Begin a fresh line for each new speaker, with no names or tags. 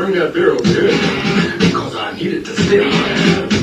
bring that beer over here? Because I need it to stay.